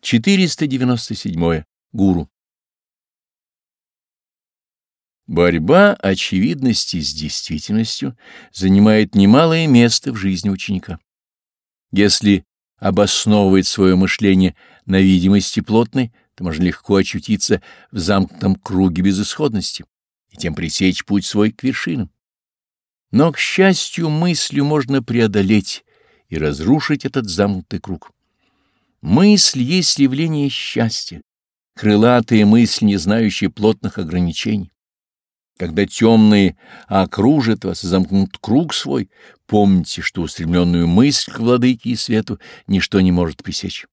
497. Гуру. Борьба очевидности с действительностью занимает немалое место в жизни ученика. Если обосновывать свое мышление на видимости плотной, то можно легко очутиться в замкнутом круге безысходности и тем пресечь путь свой к вершинам. Но, к счастью, мыслью можно преодолеть и разрушить этот замкнутый круг. Мысль есть явление счастья, крылатая мысль, не знающая плотных ограничений. Когда темные окружат вас и замкнут круг свой, помните, что устремленную мысль к владыке и свету ничто не может пресечь.